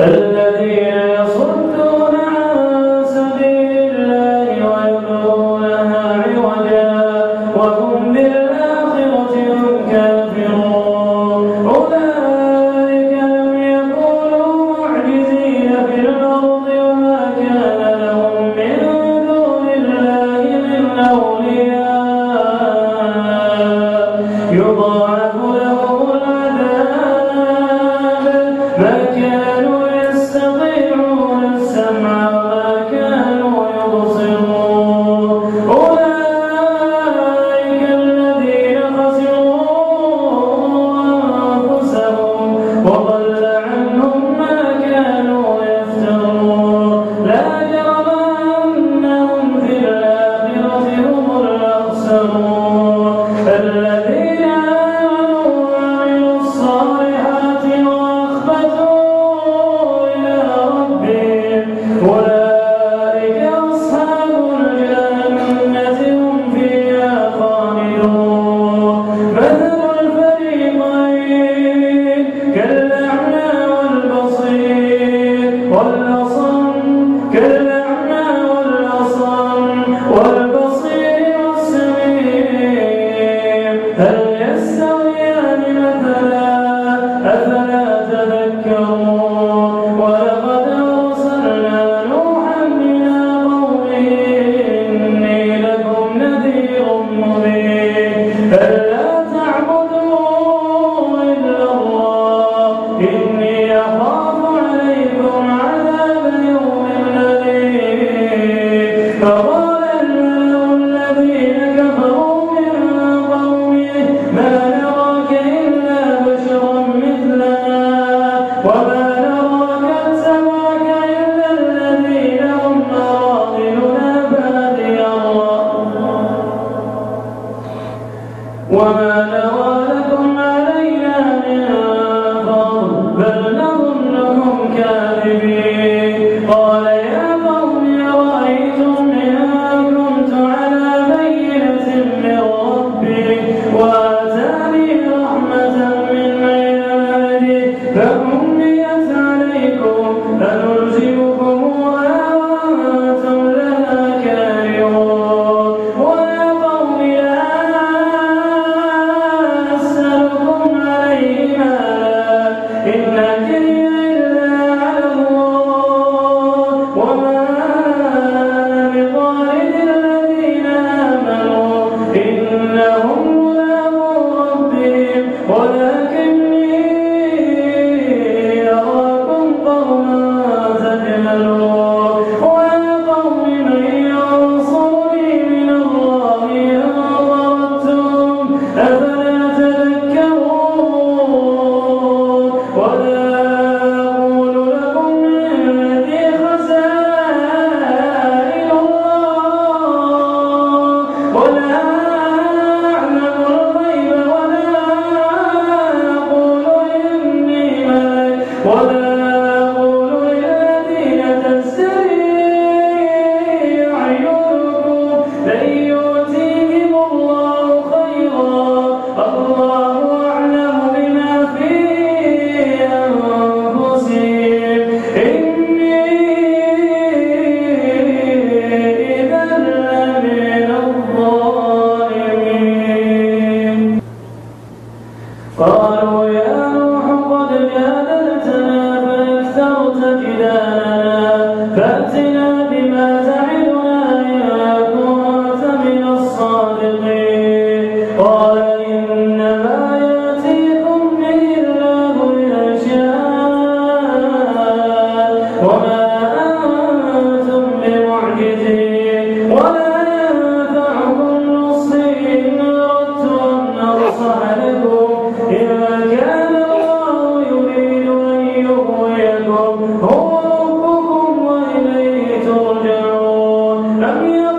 الذين Hello. فأكثرت جدالنا فأتنا Namya